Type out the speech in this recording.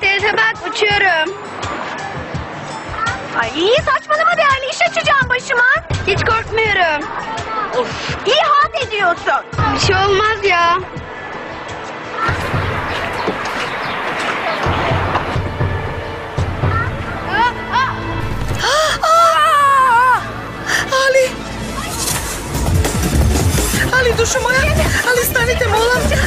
teyze bak uçuyorum. Ay saçmalama be anne iş açacağım başıma. Hiç korkmuyorum. Of iyi halt ediyorsun. Bir şey olmaz ya. Ali! Ali, dušo! Ali, stanite, molim!